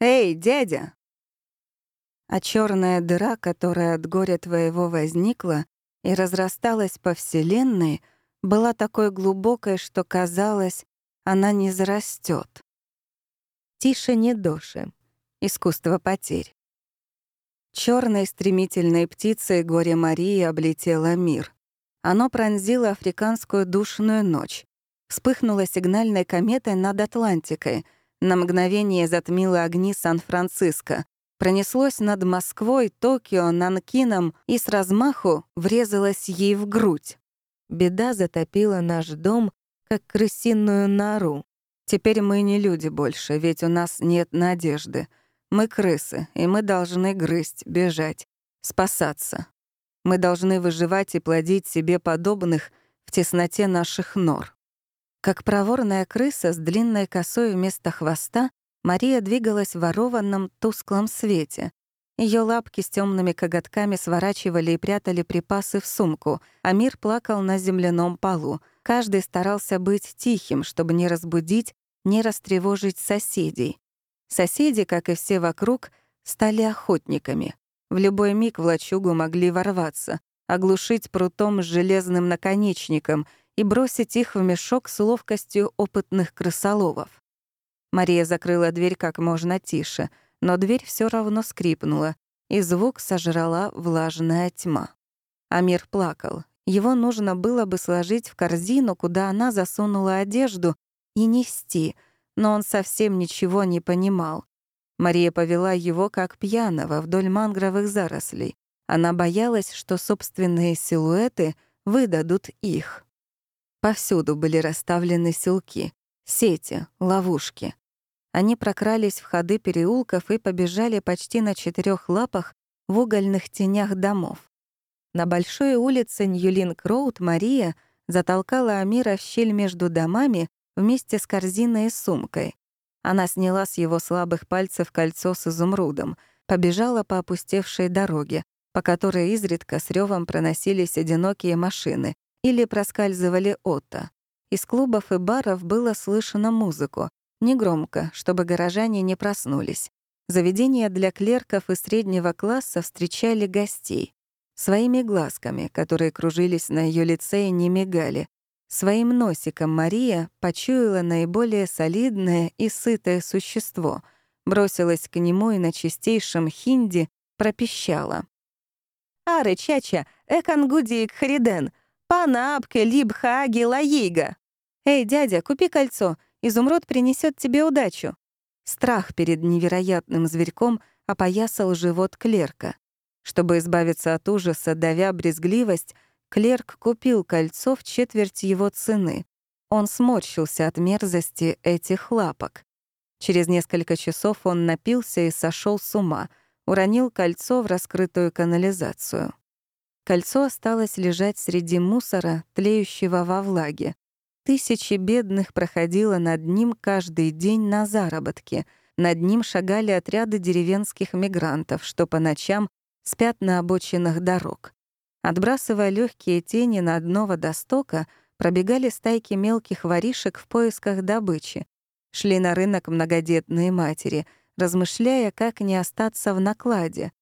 «Эй, дядя!» А черная дыра, которая от горя твоего возникла и разрасталась по Вселенной, была такой глубокой, что казалось, она не зарастет. Тише не доши. Искусство потерь. Черной стремительной птицей горе Марии облетело мир. Оно пронзило африканскую душную ночь. Вспыхнуло сигнальной кометой над Атлантикой, на мгновение затмило огни Сан-Франциско, пронеслось над Москвой, Токио, Нанкином и с размаху врезалось ей в грудь. Беда затопила наш дом, как крысиную нору. Теперь мы не люди больше, ведь у нас нет надежды. Мы крысы, и мы должны грызть, бежать, спасаться. Мы должны выживать и плодить себе подобных в тесноте наших нор. Как проворная крыса с длинной косой вместо хвоста, Мария двигалась в ворованном тусклом свете. Ее лапки с темными коготками сворачивали и прятали припасы в сумку, а мир плакал на земляном полу. Каждый старался быть тихим, чтобы не разбудить, не растревожить соседей. Соседи, как и все вокруг, стали охотниками. В любой миг в лачугу могли ворваться, оглушить прутом с железным наконечником и бросить их в мешок с ловкостью опытных крысоловов. Мария закрыла дверь как можно тише, но дверь все равно скрипнула, и звук сожрала влажная тьма. Амир плакал. Его нужно было бы сложить в корзину, куда она засунула одежду, и нести, но он совсем ничего не понимал. Мария повела его как пьяного вдоль мангровых зарослей. Она боялась, что собственные силуэты выдадут их. Повсюду были расставлены селки, сети, ловушки. Они прокрались в ходы переулков и побежали почти на четырех лапах в угольных тенях домов. На большой улице Ньюлинг-Роуд Мария затолкала Амира в щель между домами вместе с корзиной и сумкой. Она сняла с его слабых пальцев кольцо с изумрудом, побежала по опустевшей дороге, по которой изредка с ревом проносились одинокие машины или проскальзывали Отто. Из клубов и баров было слышно музыку, негромко, чтобы горожане не проснулись. Заведения для клерков и среднего класса встречали гостей. Своими глазками, которые кружились на ее лице и не мигали. Своим носиком Мария почуяла наиболее солидное и сытое существо, бросилась к нему и на чистейшем хинди пропищала. «Ары, чача, экангудик хриден, панапке либхаги лаига!» «Эй, дядя, купи кольцо, изумруд принесет тебе удачу». Страх перед невероятным зверьком опоясал живот клерка. Чтобы избавиться от ужаса, давя брезгливость, клерк купил кольцо в четверть его цены. Он сморщился от мерзости этих лапок. Через несколько часов он напился и сошел с ума, уронил кольцо в раскрытую канализацию. Кольцо осталось лежать среди мусора, тлеющего во влаге. Тысячи бедных проходило над ним каждый день на заработки. Над ним шагали отряды деревенских мигрантов, что по ночам спят на обочинах дорог. Отбрасывая легкие тени на дно водостока, пробегали стайки мелких воришек в поисках добычи. Шли на рынок многодетные матери, размышляя, как не остаться в накладе.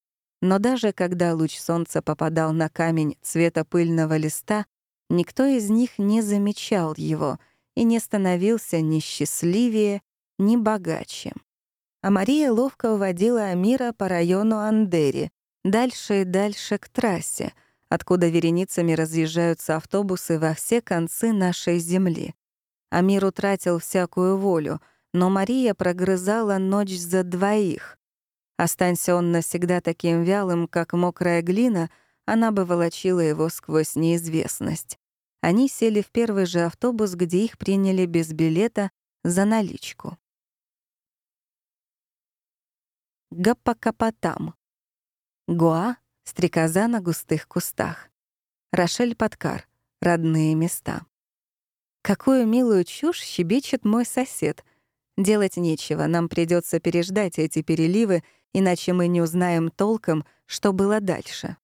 Но даже когда луч солнца попадал на камень цвета пыльного листа, Никто из них не замечал его и не становился ни счастливее, ни богаче. А Мария ловко уводила Амира по району Андери, дальше и дальше к трассе, откуда вереницами разъезжаются автобусы во все концы нашей земли. Амир утратил всякую волю, но Мария прогрызала ночь за двоих. Останься он навсегда таким вялым, как мокрая глина — она бы волочила его сквозь неизвестность. Они сели в первый же автобус, где их приняли без билета за наличку. Гаппакапатам. Гуа — стрекоза на густых кустах. Рошель Подкар — родные места. Какую милую чушь щебечет мой сосед. Делать нечего, нам придется переждать эти переливы, иначе мы не узнаем толком, что было дальше.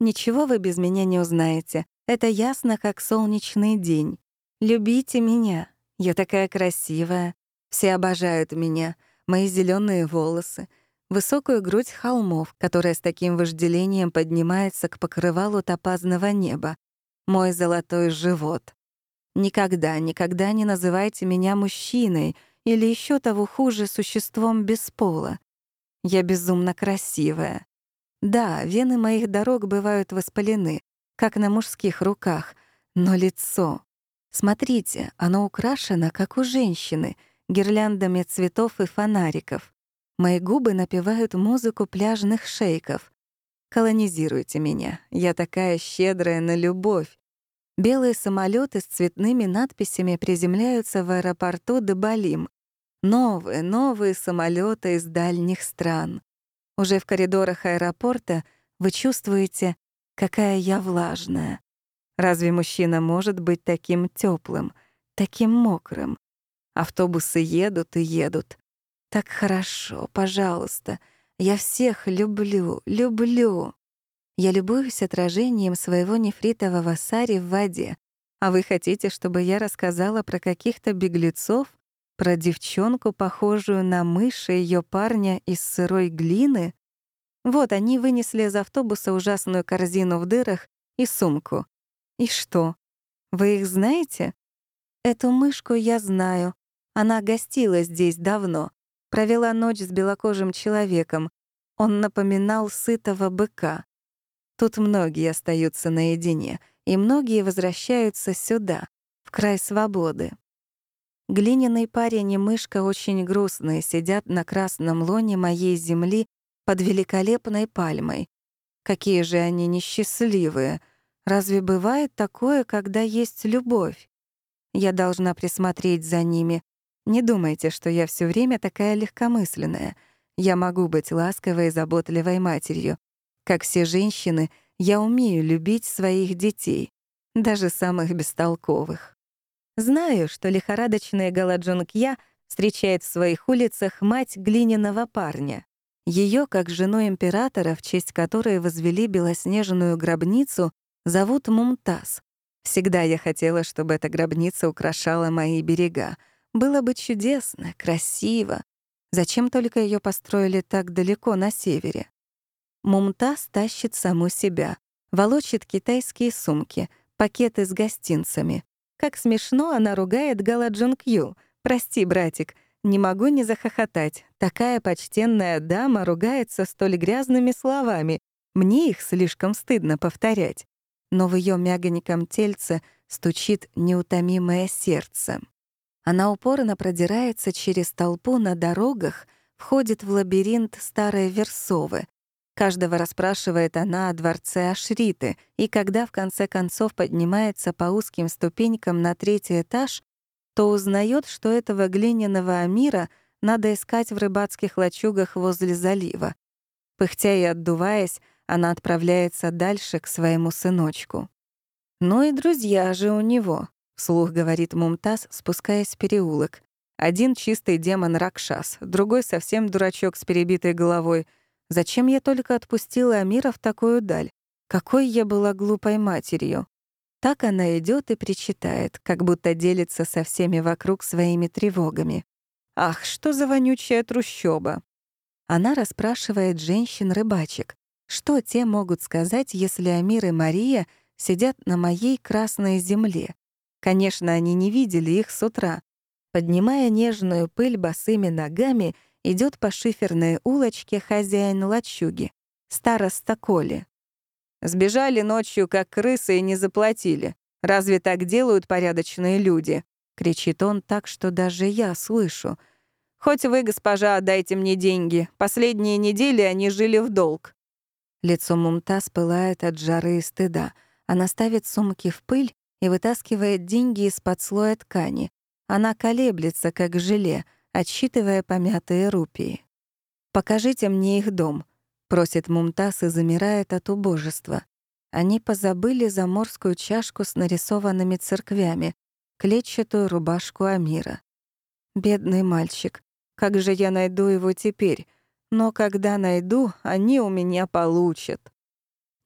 Ничего вы без меня не узнаете. Это ясно, как солнечный день. Любите меня. Я такая красивая. Все обожают меня. мои зеленые волосы, высокую грудь холмов, которая с таким вожделением поднимается к покрывалу топазного неба, мой золотой живот. Никогда, никогда не называйте меня мужчиной или еще того хуже существом без пола. Я безумно красивая. Да, вены моих дорог бывают воспалены, как на мужских руках, но лицо... Смотрите, оно украшено, как у женщины, гирляндами цветов и фонариков. Мои губы напевают музыку пляжных шейков. Колонизируйте меня, я такая щедрая на любовь. Белые самолеты с цветными надписями приземляются в аэропорту Дебалим. Новые, новые самолеты из дальних стран. Уже в коридорах аэропорта вы чувствуете, какая я влажная. Разве мужчина может быть таким теплым, таким мокрым? Автобусы едут и едут. Так хорошо, пожалуйста. Я всех люблю, люблю. Я любуюсь отражением своего нефритового сари в воде. А вы хотите, чтобы я рассказала про каких-то беглецов? Про девчонку, похожую на мышь и её парня из сырой глины? Вот они вынесли из автобуса ужасную корзину в дырах и сумку. И что? Вы их знаете? Эту мышку я знаю. Она гостила здесь давно провела ночь с белокожим человеком. Он напоминал сытого быка. Тут многие остаются наедине, и многие возвращаются сюда, в край свободы. Глиняный парень и мышка очень грустные сидят на красном лоне моей земли под великолепной пальмой. Какие же они несчастливые. Разве бывает такое, когда есть любовь? Я должна присмотреть за ними, не думайте, что я все время такая легкомысленная. Я могу быть ласковой и заботливой матерью. Как все женщины, я умею любить своих детей, даже самых бестолковых. Знаю, что лихорадочная Галаджункья встречает в своих улицах мать глиняного парня. Ее, как жену императора, в честь которой возвели белоснежную гробницу, зовут Мумтаз. Всегда я хотела, чтобы эта гробница украшала мои берега — было бы чудесно, красиво. Зачем только ее построили так далеко на севере? Мумтаз тащит саму себя, волочит китайские сумки, пакеты с гостинцами. Как смешно она ругает Гала Джункью. «Прости, братик, не могу не захохотать. Такая почтенная дама ругается столь грязными словами. Мне их слишком стыдно повторять. Но в ее мягоньком тельце стучит неутомимое сердце. Она упорно продирается через толпу на дорогах, входит в лабиринт старой Версовы. Каждого расспрашивает она о дворце Ашриты, и когда в конце концов поднимается по узким ступенькам на третий этаж, то узнает, что этого глиняного Амира надо искать в рыбацких лачугах возле залива. Пыхтя и отдуваясь, она отправляется дальше к своему сыночку. Ну и друзья же у него. — вслух говорит Мумтаз, спускаясь в переулок. Один чистый демон Ракшас, другой совсем дурачок с перебитой головой. Зачем я только отпустила Амира в такую даль? Какой я была глупой матерью. Так она идет и причитает, как будто делится со всеми вокруг своими тревогами. Ах, что за вонючая трущоба! Она расспрашивает женщин-рыбачек, что те могут сказать, если Амир и Мария сидят на моей красной земле. Конечно, они не видели их с утра. Поднимая нежную пыль босыми ногами, идет по шиферной улочке хозяин лачуги, староста Коли. «Сбежали ночью, как крысы, и не заплатили. Разве так делают порядочные люди?» — кричит он так, что даже я слышу. «Хоть вы, госпожа, отдайте мне деньги. Последние недели они жили в долг». Лицо Мумтаз пылает от жары и стыда. Она ставит сумки в пыль и вытаскивает деньги из-под слоя ткани. Она колеблется, как желе, отсчитывая помятые рупии. «Покажите мне их дом», — просит Мумтаз и замирает от убожества. Они позабыли заморскую чашку с нарисованными церквями, клетчатую рубашку Амира. Бедный мальчик, как же я найду его теперь? Но когда найду, они у меня получат.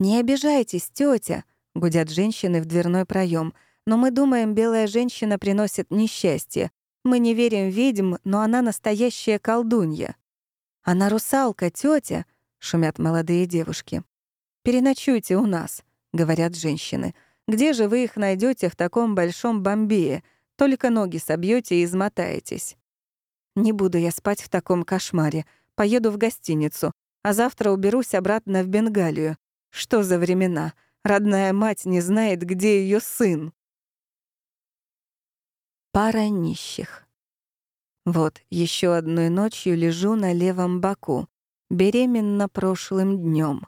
«Не обижайтесь, тетя, Гудят женщины в дверной проем. Но мы думаем, белая женщина приносит несчастье. Мы не верим ведьм, но она настоящая колдунья. Она русалка, тетя, шумят молодые девушки. Переночуйте у нас, говорят женщины. Где же вы их найдете в таком большом бомбее? Только ноги собьете и измотаетесь. Не буду я спать в таком кошмаре. Поеду в гостиницу, а завтра уберусь обратно в Бенгалию. Что за времена? Родная мать не знает, где ее сын. Пара нищих. Вот, еще одной ночью лежу на левом боку, беременна прошлым днем.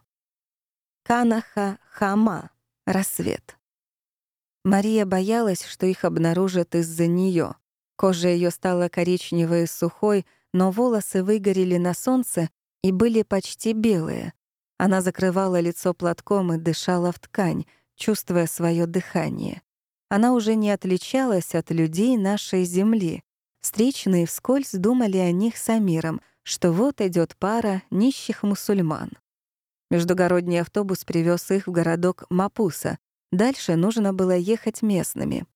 Канаха Хама. Рассвет. Мария боялась, что их обнаружат из-за нее. Кожа ее стала коричневой и сухой, но волосы выгорели на солнце и были почти белые. Она закрывала лицо платком и дышала в ткань, чувствуя свое дыхание. Она уже не отличалась от людей нашей земли. Встречные вскользь думали о них с Амиром, что вот идет пара нищих мусульман. Междугородний автобус привез их в городок Мапуса. Дальше нужно было ехать местными.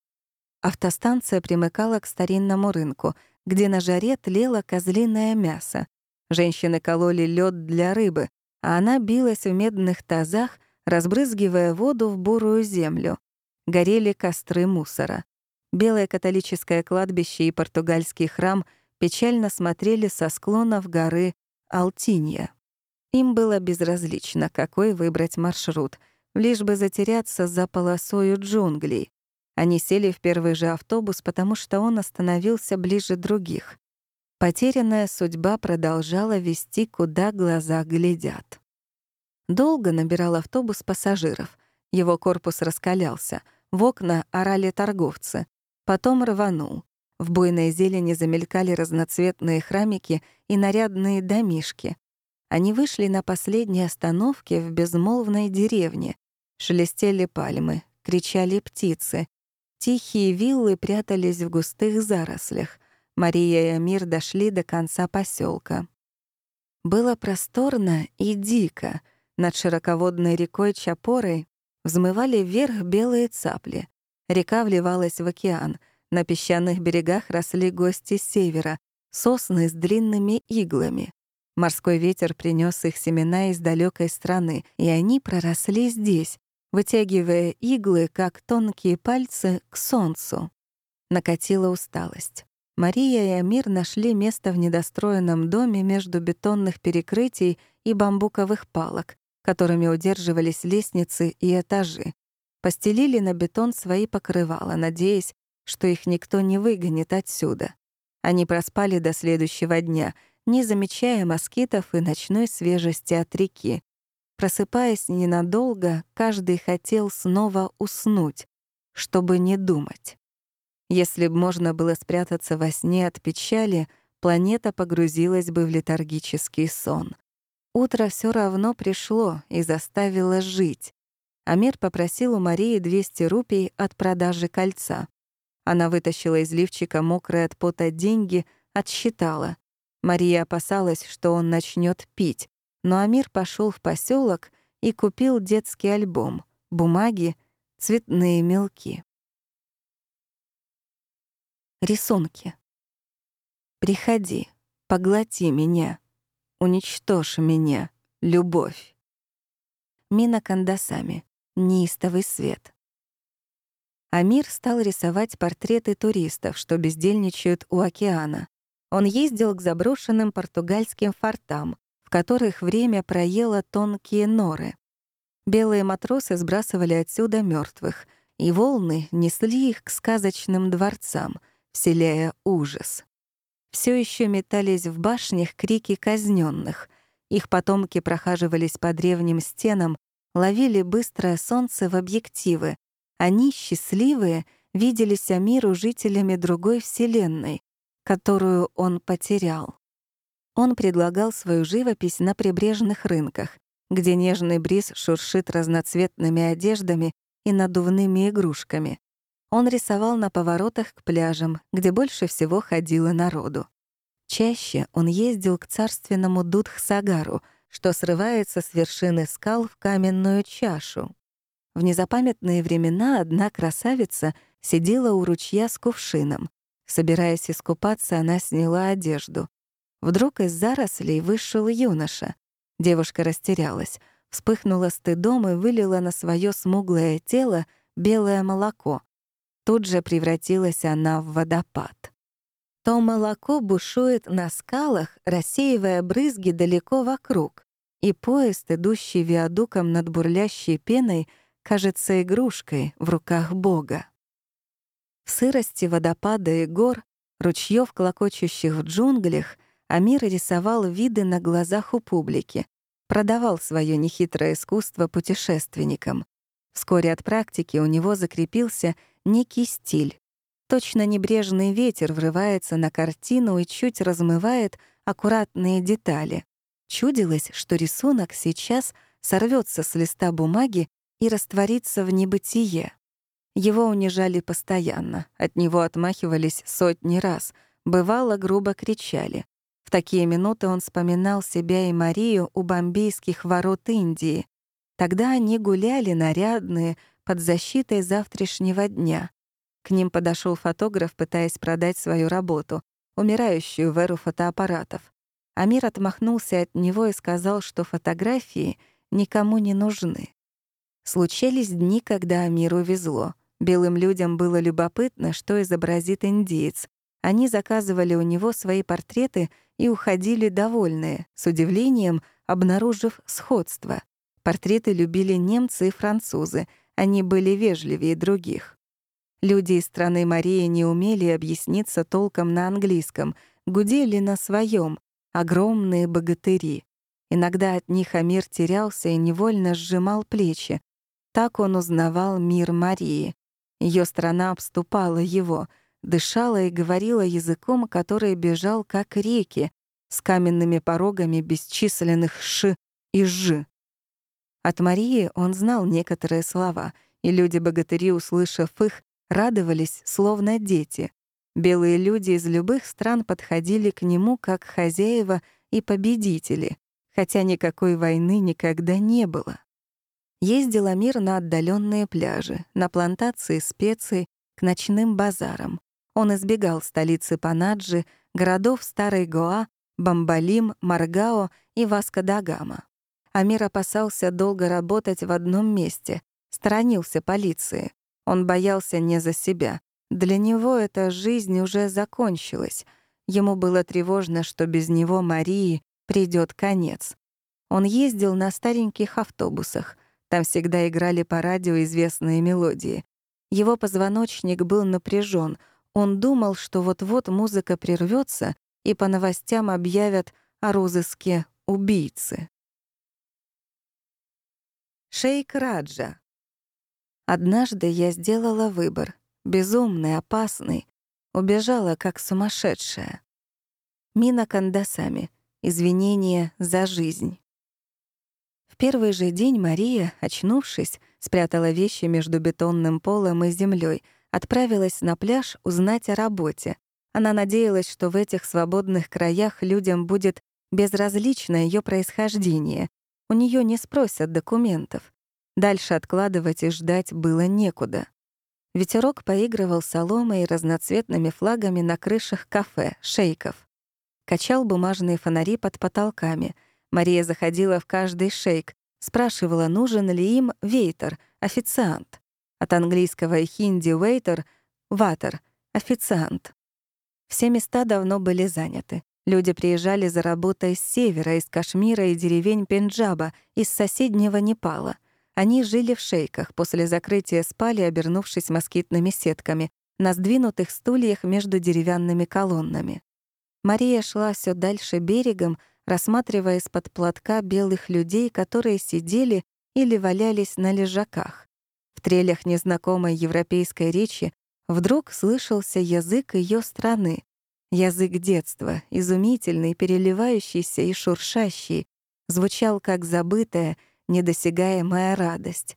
Автостанция примыкала к старинному рынку, где на жаре тлело козлиное мясо. Женщины кололи лед для рыбы, а она билась в медных тазах, разбрызгивая воду в бурую землю. Горели костры мусора. Белое католическое кладбище и португальский храм печально смотрели со склонов горы Алтинья. Им было безразлично, какой выбрать маршрут, лишь бы затеряться за полосою джунглей. Они сели в первый же автобус, потому что он остановился ближе других. Потерянная судьба продолжала вести, куда глаза глядят. Долго набирал автобус пассажиров. Его корпус раскалялся. В окна орали торговцы. Потом рванул. В буйной зелени замелькали разноцветные храмики и нарядные домишки. Они вышли на последней остановке в безмолвной деревне. Шелестели пальмы, кричали птицы, Тихие виллы прятались в густых зарослях. Мария и Амир дошли до конца поселка. Было просторно и дико. Над широководной рекой Чапорой взмывали вверх белые цапли. Река вливалась в океан. На песчаных берегах росли гости с севера, сосны с длинными иглами. Морской ветер принес их семена из далекой страны, и они проросли здесь, вытягивая иглы, как тонкие пальцы, к солнцу. Накатила усталость. Мария и Амир нашли место в недостроенном доме между бетонных перекрытий и бамбуковых палок, которыми удерживались лестницы и этажи. Постелили на бетон свои покрывала, надеясь, что их никто не выгонит отсюда. Они проспали до следующего дня, не замечая москитов и ночной свежести от реки, Просыпаясь ненадолго, каждый хотел снова уснуть, чтобы не думать. Если бы можно было спрятаться во сне от печали, планета погрузилась бы в летаргический сон. Утро все равно пришло и заставило жить. Амир попросил у Марии 200 рупий от продажи кольца. Она вытащила из лифчика мокрые от пота деньги, отсчитала. Мария опасалась, что он начнет пить, но Амир пошел в поселок и купил детский альбом, бумаги, цветные мелки. Рисунки. «Приходи, поглоти меня, уничтожь меня, любовь». Мина Кандасами. Неистовый свет. Амир стал рисовать портреты туристов, что бездельничают у океана. Он ездил к заброшенным португальским фортам, которых время проело тонкие норы. Белые матросы сбрасывали отсюда мертвых, и волны несли их к сказочным дворцам, вселяя ужас. Все еще метались в башнях крики казненных. Их потомки прохаживались по древним стенам, ловили быстрое солнце в объективы. Они, счастливые, виделись Амиру жителями другой вселенной, которую он потерял. Он предлагал свою живопись на прибрежных рынках, где нежный бриз шуршит разноцветными одеждами и надувными игрушками. Он рисовал на поворотах к пляжам, где больше всего ходило народу. Чаще он ездил к царственному Дудхсагару, что срывается с вершины скал в каменную чашу. В незапамятные времена одна красавица сидела у ручья с кувшином. Собираясь искупаться, она сняла одежду. Вдруг из зарослей вышел юноша. Девушка растерялась, вспыхнула стыдом и вылила на свое смуглое тело белое молоко. Тут же превратилась она в водопад. То молоко бушует на скалах, рассеивая брызги далеко вокруг, и поезд, идущий виадуком над бурлящей пеной, кажется игрушкой в руках Бога. В сырости водопада и гор, ручьёв, клокочущих в джунглях, Амир рисовал виды на глазах у публики, продавал свое нехитрое искусство путешественникам. Вскоре от практики у него закрепился некий стиль. Точно небрежный ветер врывается на картину и чуть размывает аккуратные детали. Чудилось, что рисунок сейчас сорвется с листа бумаги и растворится в небытие. Его унижали постоянно, от него отмахивались сотни раз, бывало, грубо кричали. В такие минуты он вспоминал себя и Марию у бомбейских ворот Индии. Тогда они гуляли нарядные, под защитой завтрашнего дня. К ним подошел фотограф, пытаясь продать свою работу, умирающую в эру фотоаппаратов. Амир отмахнулся от него и сказал, что фотографии никому не нужны. Случались дни, когда Амиру везло. Белым людям было любопытно, что изобразит индиец. Они заказывали у него свои портреты и уходили довольные, с удивлением обнаружив сходство. Портреты любили немцы и французы, они были вежливее других. Люди из страны Марии не умели объясниться толком на английском, гудели на своем, огромные богатыри. Иногда от них Амир терялся и невольно сжимал плечи. Так он узнавал мир Марии. Ее страна обступала его, дышала и говорила языком, который бежал как реки, с каменными порогами бесчисленных «ш» и «ж». От Марии он знал некоторые слова, и люди-богатыри, услышав их, радовались, словно дети. Белые люди из любых стран подходили к нему как хозяева и победители, хотя никакой войны никогда не было. Ездил Амир на отдаленные пляжи, на плантации специй, к ночным базарам. Он избегал столицы Панаджи, городов Старой Гоа, Бамбалим, Маргао и Васко-да-Гама. Амир опасался долго работать в одном месте, сторонился полиции. Он боялся не за себя. Для него эта жизнь уже закончилась. Ему было тревожно, что без него Марии придёт конец. Он ездил на стареньких автобусах, там всегда играли по радио известные мелодии. Его позвоночник был напряжен. Он думал, что вот-вот музыка прервется и по новостям объявят о розыске убийцы. Шейк Раджа. Однажды я сделала выбор, безумный, опасный, убежала как сумасшедшая. Мина Кандасами. Извинения за жизнь. В первый же день Мария, очнувшись, спрятала вещи между бетонным полом и землей, отправилась на пляж узнать о работе. Она надеялась, что в этих свободных краях людям будет безразлично ее происхождение. У нее не спросят документов. Дальше откладывать и ждать было некуда. Ветерок поигрывал соломой и разноцветными флагами на крышах кафе, шейков. Качал бумажные фонари под потолками — Мария заходила в каждый шейк, спрашивала, нужен ли им вейтер, официант. От английского и хинди «вейтер» — «ватер», официант. Все места давно были заняты. Люди приезжали за работой с севера, из Кашмира и деревень Пенджаба, из соседнего Непала. Они жили в шейках, после закрытия спали, обернувшись москитными сетками, на сдвинутых стульях между деревянными колоннами. Мария шла все дальше берегом, рассматривая из-под платка белых людей, которые сидели или валялись на лежаках. В трелях незнакомой европейской речи вдруг слышался язык ее страны, язык детства, изумительный, переливающийся и шуршащий, звучал как забытая, недосягаемая радость.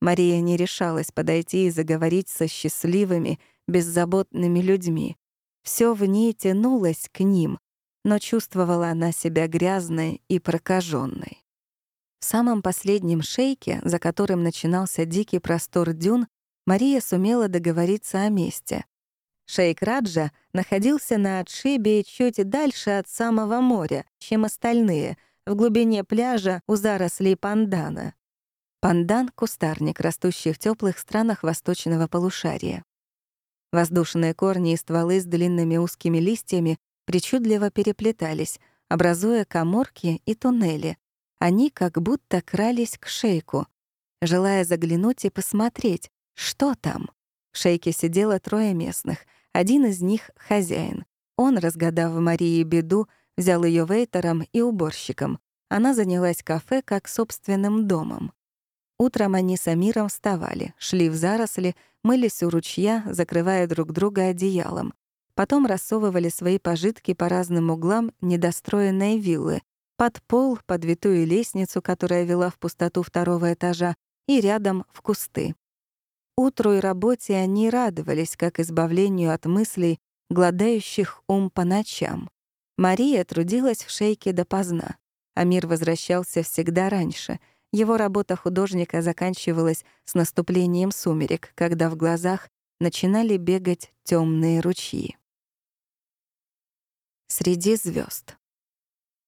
Мария не решалась подойти и заговорить со счастливыми, беззаботными людьми. Все в ней тянулось к ним, но чувствовала она себя грязной и прокаженной. В самом последнем шейке, за которым начинался дикий простор дюн, Мария сумела договориться о месте. Шейк Раджа находился на отшибе чуть дальше от самого моря, чем остальные, в глубине пляжа у зарослей пандана. Пандан — кустарник, растущий в теплых странах восточного полушария. Воздушные корни и стволы с длинными узкими листьями причудливо переплетались, образуя коморки и туннели. Они как будто крались к шейку, желая заглянуть и посмотреть, что там. В шейке сидело трое местных. Один из них — хозяин. Он, разгадав Марии беду, взял ее вейтером и уборщиком. Она занялась кафе как собственным домом. Утром они с Амиром вставали, шли в заросли, мылись у ручья, закрывая друг друга одеялом. Потом рассовывали свои пожитки по разным углам недостроенной виллы, под пол, под витую лестницу, которая вела в пустоту второго этажа, и рядом в кусты. Утру и работе они радовались, как избавлению от мыслей, гладающих ум по ночам. Мария трудилась в шейке допоздна. Амир возвращался всегда раньше. Его работа художника заканчивалась с наступлением сумерек, когда в глазах начинали бегать темные ручьи. Среди звезд.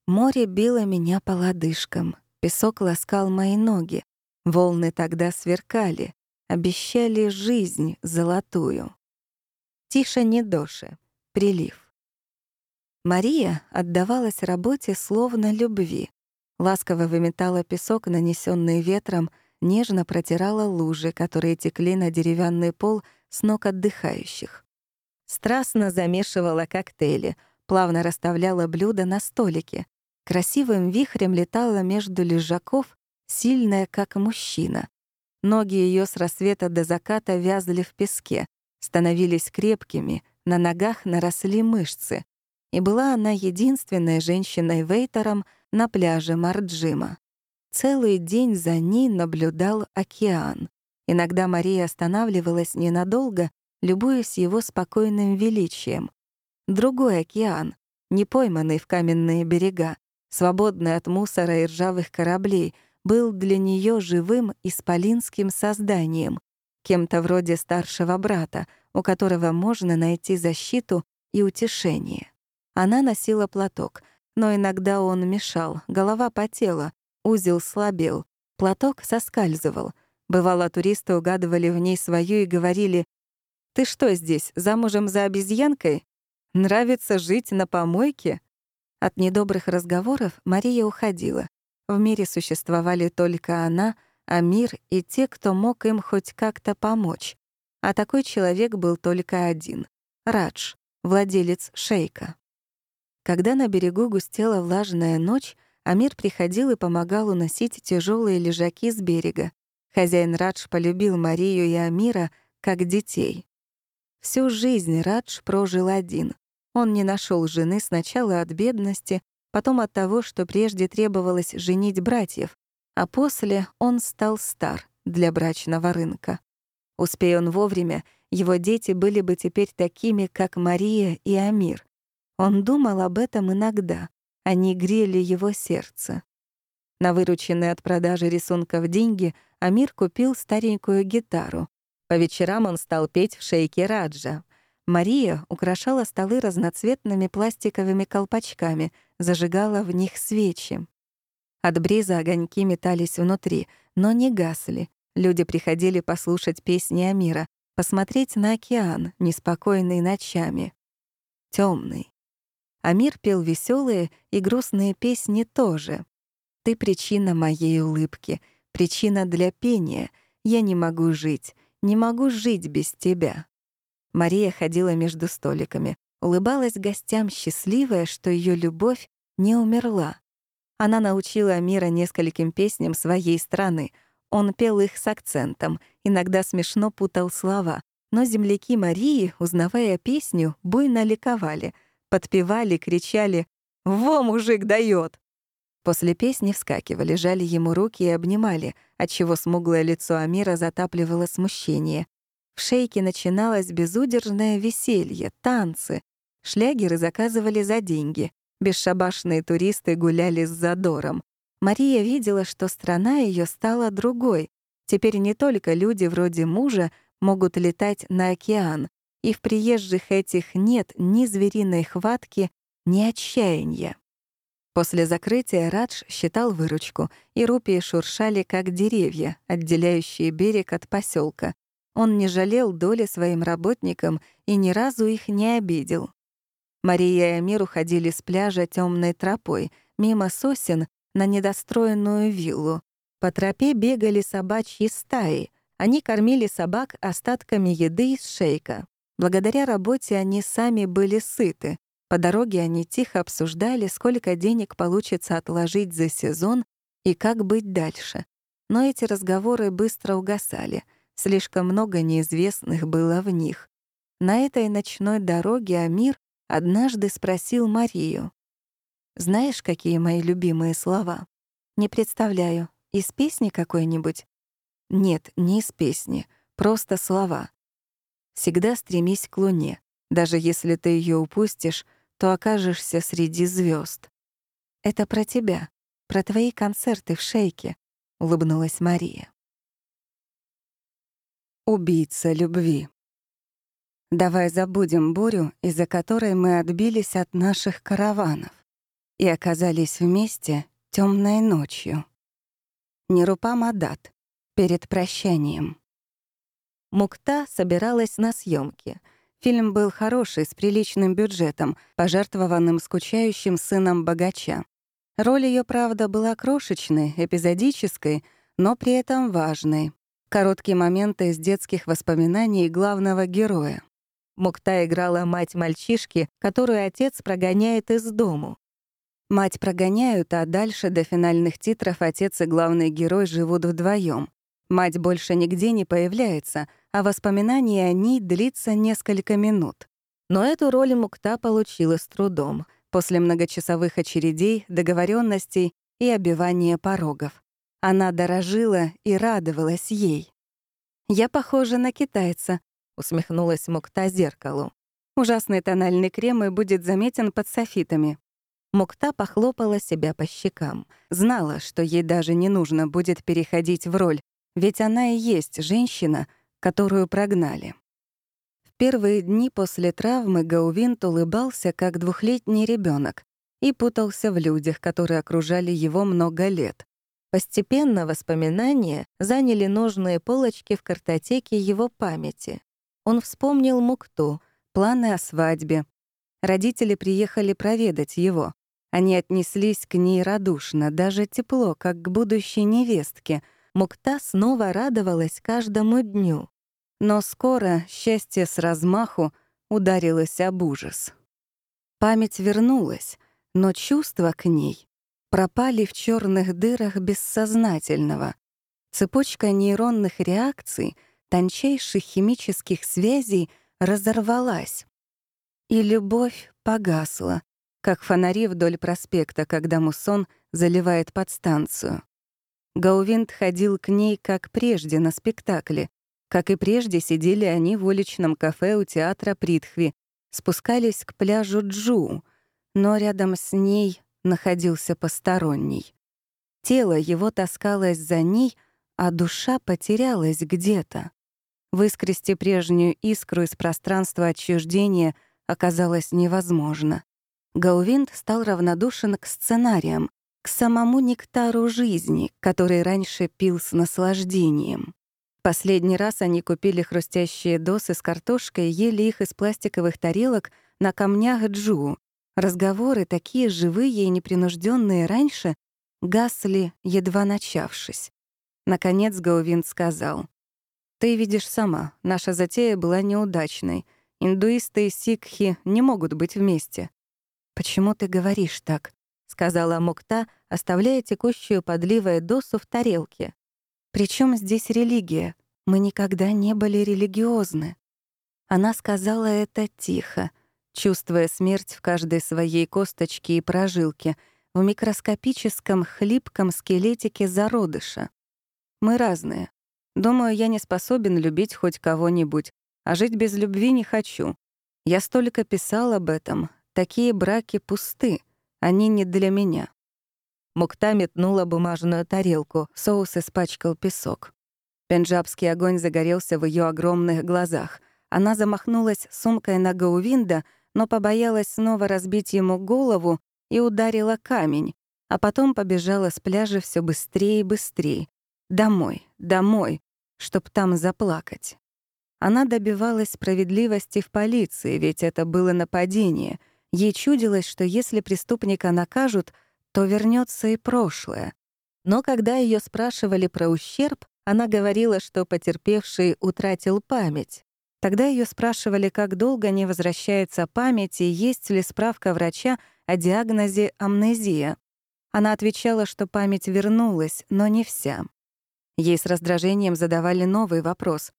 Море било меня по лодыжкам, песок ласкал мои ноги, волны тогда сверкали, обещали жизнь золотую. Тише не доше, прилив. Мария отдавалась работе словно любви. Ласково выметала песок, нанесенный ветром, нежно протирала лужи, которые текли на деревянный пол с ног отдыхающих. Страстно замешивала коктейли, плавно расставляла блюда на столике. Красивым вихрем летала между лежаков, сильная, как мужчина. Ноги ее с рассвета до заката вязли в песке, становились крепкими, на ногах наросли мышцы. И была она единственной женщиной-вейтером на пляже Марджима. Целый день за ней наблюдал океан. Иногда Мария останавливалась ненадолго, любуясь его спокойным величием. Другой океан, не пойманный в каменные берега, свободный от мусора и ржавых кораблей — был для нее живым исполинским созданием, кем-то вроде старшего брата, у которого можно найти защиту и утешение. Она носила платок, но иногда он мешал, голова потела, узел слабел, платок соскальзывал. Бывало, туристы угадывали в ней свою и говорили, «Ты что здесь, замужем за обезьянкой? Нравится жить на помойке?» От недобрых разговоров Мария уходила, в мире существовали только она, а мир и те, кто мог им хоть как-то помочь. А такой человек был только один — Радж, владелец шейка. Когда на берегу густела влажная ночь, Амир приходил и помогал уносить тяжелые лежаки с берега. Хозяин Радж полюбил Марию и Амира как детей. Всю жизнь Радж прожил один. Он не нашел жены сначала от бедности, потом от того, что прежде требовалось женить братьев, а после он стал стар для брачного рынка. Успей он вовремя, его дети были бы теперь такими, как Мария и Амир. Он думал об этом иногда, они грели его сердце. На вырученные от продажи рисунков деньги Амир купил старенькую гитару. По вечерам он стал петь в шейке Раджа. Мария украшала столы разноцветными пластиковыми колпачками, зажигала в них свечи. От бриза огоньки метались внутри, но не гасли. Люди приходили послушать песни Амира, посмотреть на океан, неспокойный ночами. Темный. Амир пел веселые и грустные песни тоже. «Ты причина моей улыбки, причина для пения. Я не могу жить, не могу жить без тебя». Мария ходила между столиками, улыбалась гостям, счастливая, что ее любовь не умерла. Она научила Амира нескольким песням своей страны. Он пел их с акцентом, иногда смешно путал слова. Но земляки Марии, узнавая песню, буйно ликовали, подпевали, кричали «Во, мужик дает! После песни вскакивали, жали ему руки и обнимали, отчего смуглое лицо Амира затапливало смущение. В шейке начиналось безудержное веселье, танцы. Шлягеры заказывали за деньги. Бесшабашные туристы гуляли с задором. Мария видела, что страна ее стала другой. Теперь не только люди вроде мужа могут летать на океан. и в приезжих этих нет ни звериной хватки, ни отчаяния. После закрытия Радж считал выручку, и рупии шуршали, как деревья, отделяющие берег от поселка. Он не жалел доли своим работникам и ни разу их не обидел. Мария и Амир уходили с пляжа темной тропой, мимо сосен на недостроенную виллу. По тропе бегали собачьи стаи. Они кормили собак остатками еды из шейка. Благодаря работе они сами были сыты, по дороге они тихо обсуждали, сколько денег получится отложить за сезон и как быть дальше. Но эти разговоры быстро угасали. Слишком много неизвестных было в них. На этой ночной дороге Амир однажды спросил Марию. «Знаешь, какие мои любимые слова?» «Не представляю. Из песни какой-нибудь?» «Нет, не из песни. Просто слова. Всегда стремись к луне. Даже если ты ее упустишь, то окажешься среди звезд. Это про тебя, про твои концерты в шейке, улыбнулась Мария. Убийца любви. Давай забудем бурю, из-за которой мы отбились от наших караванов и оказались вместе темной ночью. Нерупа Мадат. Перед прощанием. Мукта собиралась на съемки — Фильм был хороший, с приличным бюджетом, пожертвованным скучающим сыном богача. Роль ее, правда, была крошечной, эпизодической, но при этом важной. Короткие моменты из детских воспоминаний главного героя. Мукта играла мать мальчишки, которую отец прогоняет из дому. Мать прогоняют, а дальше до финальных титров отец и главный герой живут вдвоем. Мать больше нигде не появляется, а воспоминание о ней длится несколько минут. Но эту роль Мукта получила с трудом, после многочасовых очередей, договоренностей и обивания порогов. Она дорожила и радовалась ей. «Я похожа на китайца», — усмехнулась Мукта зеркалу. «Ужасный тональный крем и будет заметен под софитами». Мукта похлопала себя по щекам. Знала, что ей даже не нужно будет переходить в роль, ведь она и есть женщина, которую прогнали. В первые дни после травмы Гаувинт улыбался, как двухлетний ребенок, и путался в людях, которые окружали его много лет. Постепенно воспоминания заняли нужные полочки в картотеке его памяти. Он вспомнил Мукту, планы о свадьбе. Родители приехали проведать его. Они отнеслись к ней радушно, даже тепло, как к будущей невестке — Мукта снова радовалась каждому дню. Но скоро счастье с размаху ударилось об ужас. Память вернулась, но чувства к ней пропали в черных дырах бессознательного. Цепочка нейронных реакций, тончайших химических связей разорвалась. И любовь погасла, как фонари вдоль проспекта, когда муссон заливает подстанцию. Гаувинт ходил к ней, как прежде, на спектакле. Как и прежде, сидели они в уличном кафе у театра Притхви, спускались к пляжу Джу, но рядом с ней находился посторонний. Тело его таскалось за ней, а душа потерялась где-то. Выскрести прежнюю искру из пространства отчуждения оказалось невозможно. Гаувинт стал равнодушен к сценариям, к самому нектару жизни, который раньше пил с наслаждением. Последний раз они купили хрустящие досы с картошкой, ели их из пластиковых тарелок на камнях Джу. Разговоры, такие живые и непринужденные раньше, гасли, едва начавшись. Наконец Гаувин сказал, «Ты видишь сама, наша затея была неудачной. Индуисты и сикхи не могут быть вместе». «Почему ты говоришь так?» — сказала Мукта, оставляя текущую подливая досу в тарелке. «Причем здесь религия? Мы никогда не были религиозны». Она сказала это тихо, чувствуя смерть в каждой своей косточке и прожилке, в микроскопическом хлипком скелетике зародыша. Мы разные. Думаю, я не способен любить хоть кого-нибудь, а жить без любви не хочу. Я столько писал об этом. Такие браки пусты. Они не для меня. Мукта метнула бумажную тарелку, соус испачкал песок. Пенджабский огонь загорелся в ее огромных глазах. Она замахнулась сумкой на Гаувинда, но побоялась снова разбить ему голову и ударила камень, а потом побежала с пляжа все быстрее и быстрее. Домой, домой, чтоб там заплакать. Она добивалась справедливости в полиции, ведь это было нападение. Ей чудилось, что если преступника накажут, то вернется и прошлое. Но когда ее спрашивали про ущерб, она говорила, что потерпевший утратил память. Тогда ее спрашивали, как долго не возвращается память и есть ли справка врача о диагнозе амнезия. Она отвечала, что память вернулась, но не вся. Ей с раздражением задавали новый вопрос.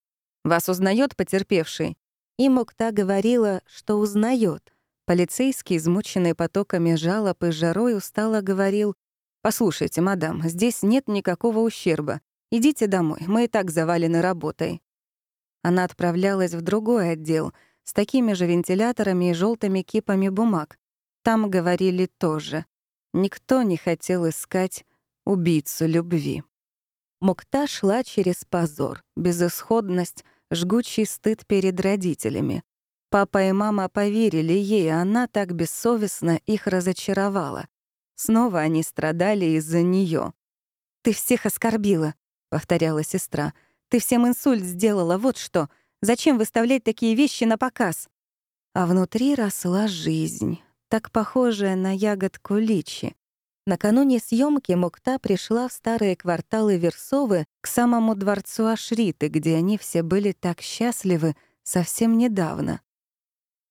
«Вас узнает потерпевший?» И Мукта говорила, что узнает. Полицейский, измученный потоками жалоб и жарой, устало говорил, «Послушайте, мадам, здесь нет никакого ущерба. Идите домой, мы и так завалены работой». Она отправлялась в другой отдел с такими же вентиляторами и желтыми кипами бумаг. Там говорили тоже. Никто не хотел искать убийцу любви. Мукта шла через позор, безысходность, жгучий стыд перед родителями. Папа и мама поверили ей, а она так бессовестно их разочаровала. Снова они страдали из-за нее. «Ты всех оскорбила», — повторяла сестра. «Ты всем инсульт сделала, вот что. Зачем выставлять такие вещи на показ?» А внутри росла жизнь, так похожая на ягодку личи. Накануне съемки Мукта пришла в старые кварталы Версовы к самому дворцу Ашриты, где они все были так счастливы совсем недавно.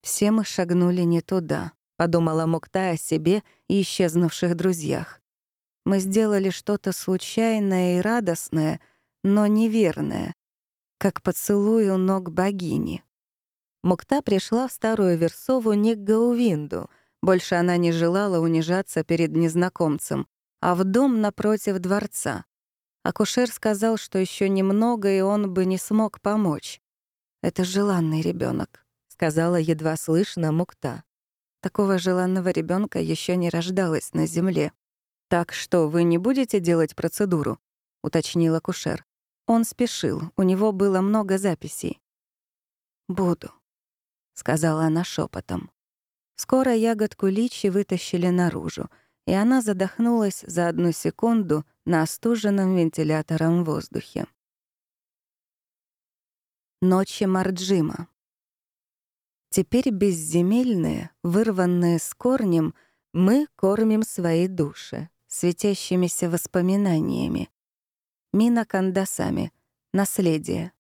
«Все мы шагнули не туда», — подумала Мукта о себе и исчезнувших друзьях. «Мы сделали что-то случайное и радостное, но неверное, как поцелуй у ног богини». Мукта пришла в старую Версову не к Гаувинду — больше она не желала унижаться перед незнакомцем, а в дом напротив дворца. Акушер сказал, что еще немного, и он бы не смог помочь. «Это желанный ребенок, сказала едва слышно Мукта. Такого желанного ребенка еще не рождалось на земле. «Так что, вы не будете делать процедуру?» — уточнил акушер. Он спешил, у него было много записей. «Буду», — сказала она шепотом. Скоро ягодку личи вытащили наружу, и она задохнулась за одну секунду на остуженном вентилятором воздухе. Ночи Марджима. Теперь безземельные, вырванные с корнем, мы кормим свои души, светящимися воспоминаниями. Мина Кандасами. Наследие.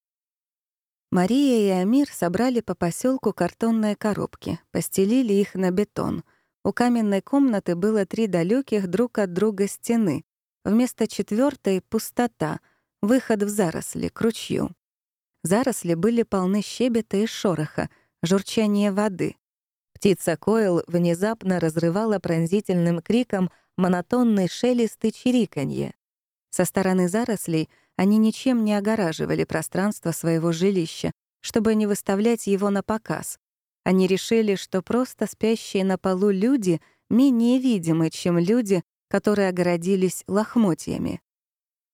Мария и Амир собрали по поселку картонные коробки, постелили их на бетон. У каменной комнаты было три далеких друг от друга стены. Вместо четвертой пустота, выход в заросли, к ручью. Заросли были полны щебета и шороха, журчания воды. Птица Койл внезапно разрывала пронзительным криком монотонный шелест и чириканье. Со стороны зарослей — они ничем не огораживали пространство своего жилища, чтобы не выставлять его на показ. Они решили, что просто спящие на полу люди менее видимы, чем люди, которые огородились лохмотьями.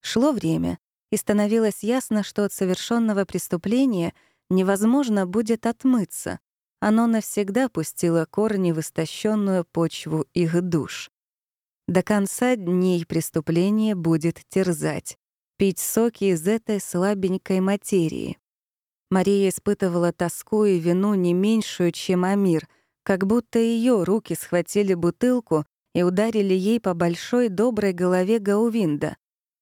Шло время, и становилось ясно, что от совершенного преступления невозможно будет отмыться. Оно навсегда пустило корни в истощенную почву их душ. До конца дней преступление будет терзать пить соки из этой слабенькой материи. Мария испытывала тоску и вину не меньшую, чем Амир, как будто ее руки схватили бутылку и ударили ей по большой доброй голове Гаувинда.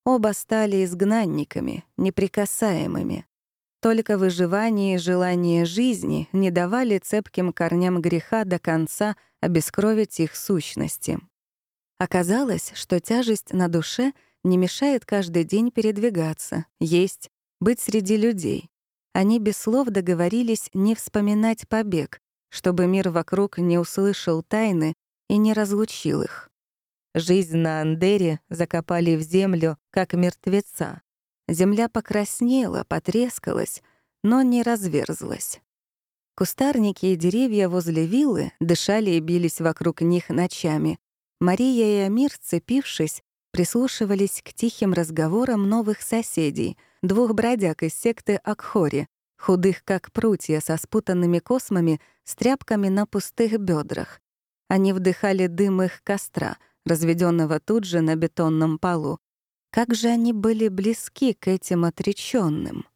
Оба стали изгнанниками, неприкасаемыми. Только выживание и желание жизни не давали цепким корням греха до конца обескровить их сущности. Оказалось, что тяжесть на душе — не мешает каждый день передвигаться, есть, быть среди людей. Они без слов договорились не вспоминать побег, чтобы мир вокруг не услышал тайны и не разлучил их. Жизнь на Андере закопали в землю, как мертвеца. Земля покраснела, потрескалась, но не разверзлась. Кустарники и деревья возле виллы дышали и бились вокруг них ночами. Мария и Амир, сцепившись, прислушивались к тихим разговорам новых соседей, двух бродяг из секты Акхори, худых как прутья, со спутанными космами, с тряпками на пустых бедрах. Они вдыхали дым их костра, разведенного тут же на бетонном полу. Как же они были близки к этим отреченным.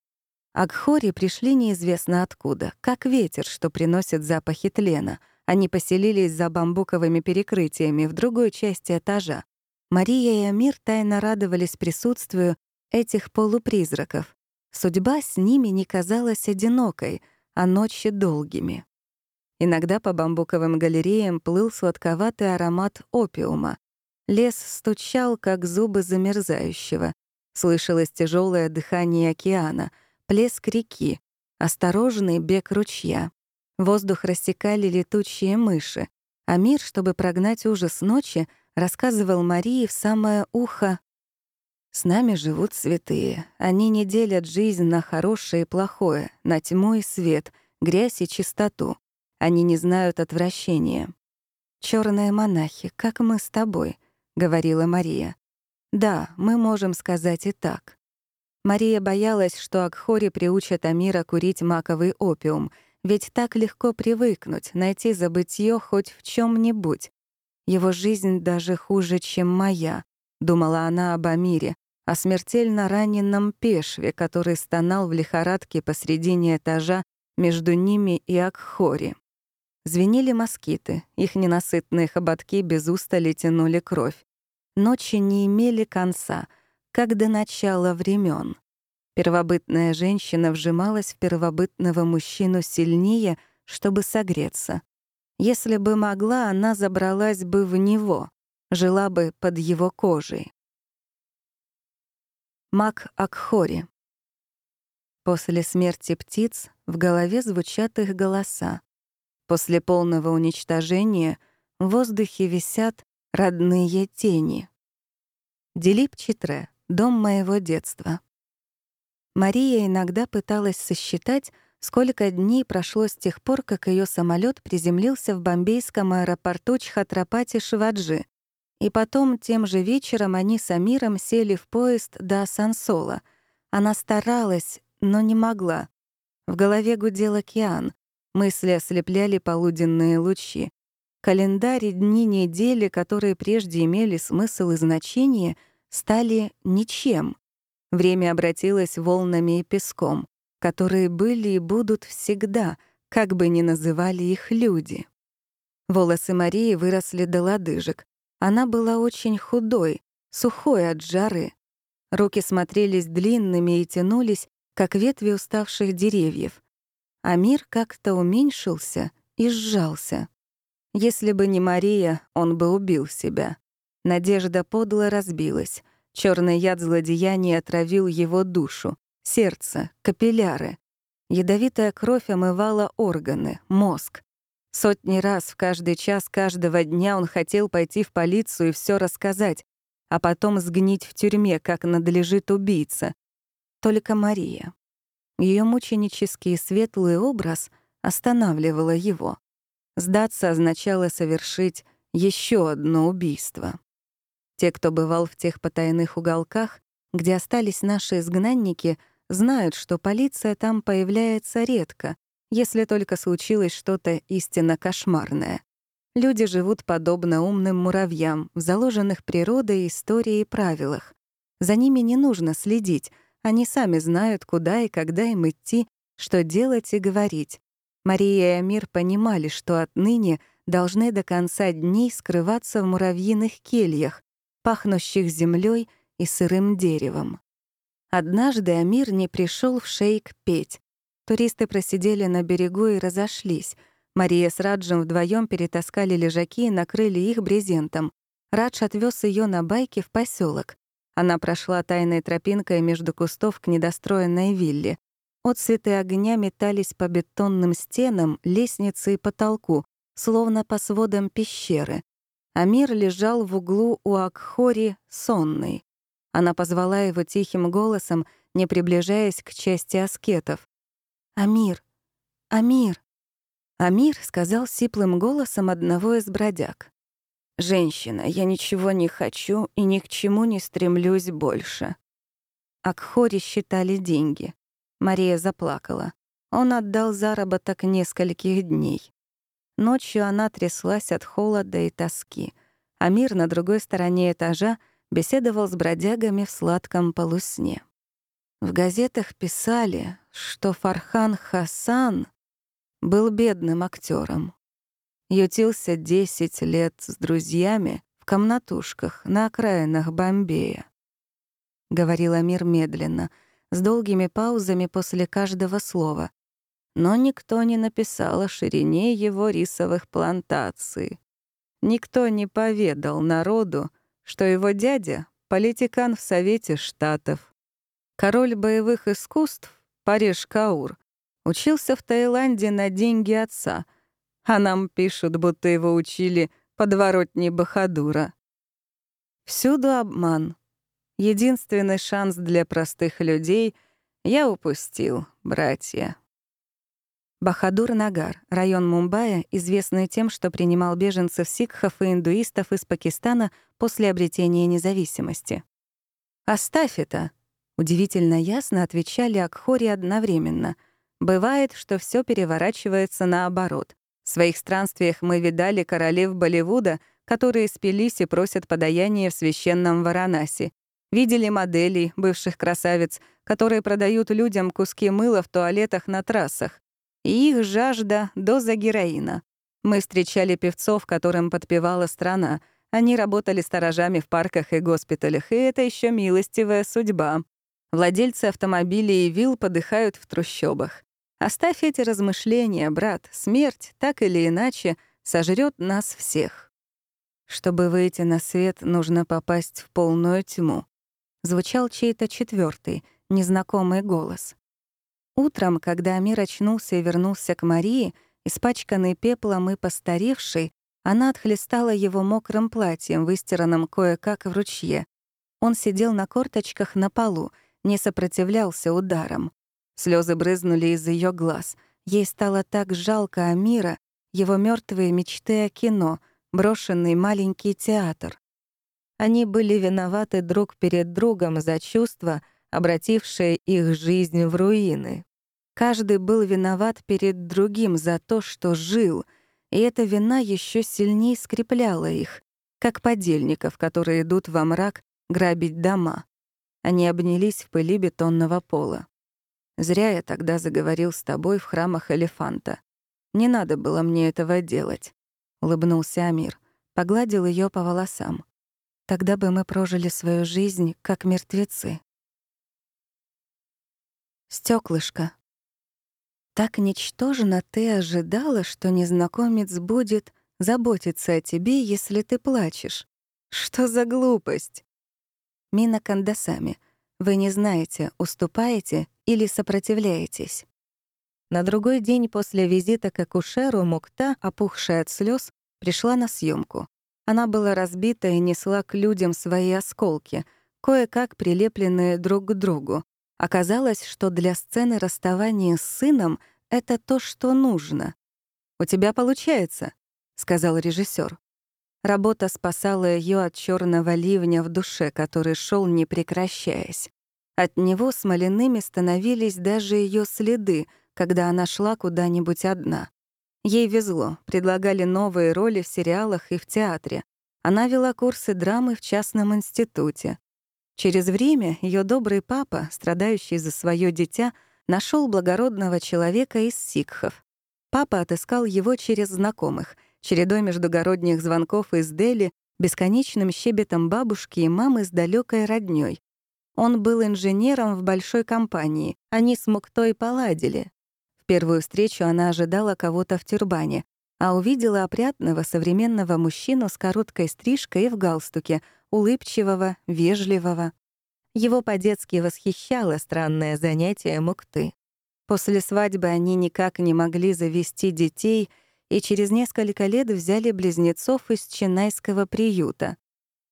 Акхори пришли неизвестно откуда, как ветер, что приносит запахи тлена. Они поселились за бамбуковыми перекрытиями в другой части этажа. Мария и Амир тайно радовались присутствию этих полупризраков. Судьба с ними не казалась одинокой, а ночи — долгими. Иногда по бамбуковым галереям плыл сладковатый аромат опиума. Лес стучал, как зубы замерзающего. Слышалось тяжелое дыхание океана, плеск реки, осторожный бег ручья. Воздух рассекали летучие мыши, а мир, чтобы прогнать ужас ночи, рассказывал Марии в самое ухо с нами живут святые. Они не делят жизнь на хорошее и плохое, на тьму и свет, грязь и чистоту. Они не знают отвращения. Черные монахи, как мы с тобой», — говорила Мария. «Да, мы можем сказать и так». Мария боялась, что Акхори приучат Амира курить маковый опиум, ведь так легко привыкнуть, найти забытье хоть в чем нибудь Его жизнь даже хуже, чем моя, думала она об Амире, о смертельно раненом пешве, который стонал в лихорадке посредине этажа между ними и Акхори. Звенели москиты, их ненасытные хоботки без устали тянули кровь. Ночи не имели конца, как до начала времен. Первобытная женщина вжималась в первобытного мужчину сильнее, чтобы согреться. Если бы могла, она забралась бы в него, жила бы под его кожей. Мак Акхори. После смерти птиц в голове звучат их голоса. После полного уничтожения в воздухе висят родные тени. Делип Читре, дом моего детства. Мария иногда пыталась сосчитать, сколько дней прошло с тех пор, как ее самолет приземлился в бомбейском аэропорту Чхатрапати-Шиваджи, и потом тем же вечером они с Амиром сели в поезд до Сансола. Она старалась, но не могла. В голове гудел океан. Мысли ослепляли полуденные лучи. Календарь и дни недели, которые прежде имели смысл и значение, стали ничем. Время обратилось волнами и песком, которые были и будут всегда, как бы ни называли их люди. Волосы Марии выросли до лодыжек, она была очень худой, сухой от жары. Руки смотрелись длинными и тянулись, как ветви уставших деревьев. А мир как-то уменьшился и сжался. Если бы не Мария, он бы убил себя. Надежда подло разбилась. Черный яд злодеяния отравил его душу, сердце, капилляры. Ядовитая кровь омывала органы, мозг. Сотни раз в каждый час каждого дня он хотел пойти в полицию и все рассказать, а потом сгнить в тюрьме, как надлежит убийца. Только Мария. Ее мученический светлый образ останавливала его. Сдаться означало совершить еще одно убийство. Те, кто бывал в тех потайных уголках, где остались наши изгнанники, знают, что полиция там появляется редко, если только случилось что-то истинно кошмарное. Люди живут подобно умным муравьям, в заложенных природой, историей и правилах. За ними не нужно следить, они сами знают, куда и когда им идти, что делать и говорить. Мария и Амир понимали, что отныне должны до конца дней скрываться в муравьиных кельях, пахнущих землей и сырым деревом. Однажды Амир не пришел в шейк петь. Туристы просидели на берегу и разошлись. Мария с Раджем вдвоем перетаскали лежаки и накрыли их брезентом. Радж отвез ее на байке в поселок. Она прошла тайной тропинкой между кустов к недостроенной вилле. Отцветы огня метались по бетонным стенам, лестнице и потолку, словно по сводам пещеры. Амир лежал в углу у Акхори, сонный. Она позвала его тихим голосом, не приближаясь к части аскетов. «Амир! Амир!» Амир сказал сиплым голосом одного из бродяг. «Женщина, я ничего не хочу и ни к чему не стремлюсь больше». Акхори считали деньги. Мария заплакала. Он отдал заработок нескольких дней. Ночью она тряслась от холода и тоски, а мир на другой стороне этажа беседовал с бродягами в сладком полусне. В газетах писали, что Фархан Хасан был бедным актером. Ютился 10 лет с друзьями в комнатушках на окраинах Бомбея. Говорил Амир медленно, с долгими паузами после каждого слова. Но никто не написал о ширине его рисовых плантаций. Никто не поведал народу, что его дядя — политикан в Совете Штатов. Король боевых искусств, Париж Каур, учился в Таиланде на деньги отца, а нам пишут, будто его учили подворотни Бахадура. Всюду обман. Единственный шанс для простых людей я упустил, братья. Бахадур-Нагар, район Мумбаи, известный тем, что принимал беженцев сикхов и индуистов из Пакистана после обретения независимости. «Оставь это!» — удивительно ясно отвечали Акхори одновременно. «Бывает, что все переворачивается наоборот. В своих странствиях мы видали королев Болливуда, которые спились и просят подаяния в священном Варанаси. Видели моделей, бывших красавиц, которые продают людям куски мыла в туалетах на трассах и их жажда — доза героина. Мы встречали певцов, которым подпевала страна. Они работали сторожами в парках и госпиталях, и это еще милостивая судьба. Владельцы автомобилей и вилл подыхают в трущобах. Оставь эти размышления, брат. Смерть, так или иначе, сожрет нас всех. Чтобы выйти на свет, нужно попасть в полную тьму. Звучал чей-то четвертый, незнакомый голос. Утром, когда Амир очнулся и вернулся к Марии, испачканный пеплом и постаревший, она отхлестала его мокрым платьем, выстиранным кое-как в ручье. Он сидел на корточках на полу, не сопротивлялся ударам. Слезы брызнули из ее глаз. Ей стало так жалко Амира, его мертвые мечты о кино, брошенный маленький театр. Они были виноваты друг перед другом за чувства, обратившее их жизнь в руины. Каждый был виноват перед другим за то, что жил, и эта вина еще сильнее скрепляла их, как подельников, которые идут во мрак грабить дома. Они обнялись в пыли бетонного пола. «Зря я тогда заговорил с тобой в храмах Элефанта. Не надо было мне этого делать», — улыбнулся Амир, погладил ее по волосам. «Тогда бы мы прожили свою жизнь, как мертвецы». Стеклышко. Так ничтожно ты ожидала, что незнакомец будет заботиться о тебе, если ты плачешь. Что за глупость? Мина Кандасами. Вы не знаете, уступаете или сопротивляетесь. На другой день после визита к акушеру Мукта, опухшая от слез, пришла на съемку. Она была разбита и несла к людям свои осколки, кое-как прилепленные друг к другу. Оказалось, что для сцены расставания с сыном это то, что нужно. «У тебя получается», — сказал режиссер. Работа спасала ее от черного ливня в душе, который шел не прекращаясь. От него смоляными становились даже ее следы, когда она шла куда-нибудь одна. Ей везло, предлагали новые роли в сериалах и в театре. Она вела курсы драмы в частном институте. Через время ее добрый папа, страдающий за свое дитя, нашел благородного человека из сикхов. Папа отыскал его через знакомых, чередой междугородних звонков из Дели, бесконечным щебетом бабушки и мамы с далекой роднёй. Он был инженером в большой компании, они с Муктой поладили. В первую встречу она ожидала кого-то в тюрбане, а увидела опрятного современного мужчину с короткой стрижкой и в галстуке, улыбчивого, вежливого. Его по-детски восхищало странное занятие мукты. После свадьбы они никак не могли завести детей и через несколько лет взяли близнецов из Ченайского приюта.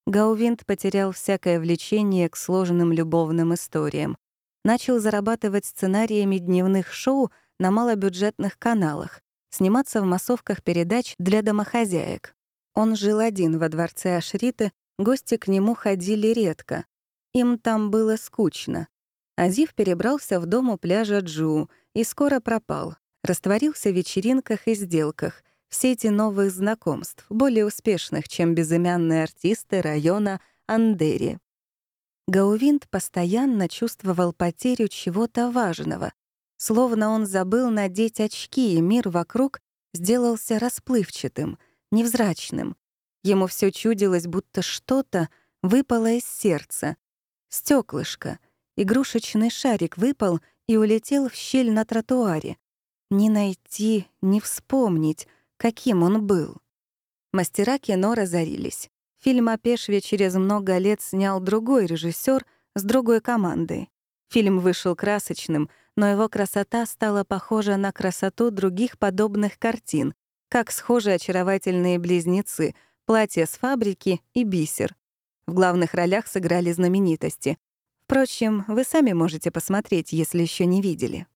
Гаувинт потерял всякое влечение к сложным любовным историям. Начал зарабатывать сценариями дневных шоу на малобюджетных каналах, сниматься в массовках передач для домохозяек. Он жил один во дворце Ашриты Гости к нему ходили редко. Им там было скучно. Азив перебрался в дом у пляжа Джу и скоро пропал. Растворился в вечеринках и сделках, в сети новых знакомств, более успешных, чем безымянные артисты района Андери. Гаувинт постоянно чувствовал потерю чего-то важного, словно он забыл надеть очки, и мир вокруг сделался расплывчатым, невзрачным. Ему все чудилось, будто что-то выпало из сердца. Стеклышко, игрушечный шарик выпал и улетел в щель на тротуаре. Не найти, не вспомнить, каким он был. Мастера кино разорились. Фильм о Пешве через много лет снял другой режиссер с другой командой. Фильм вышел красочным, но его красота стала похожа на красоту других подобных картин, как схожи очаровательные близнецы, платье с фабрики и бисер. В главных ролях сыграли знаменитости. Впрочем, вы сами можете посмотреть, если еще не видели.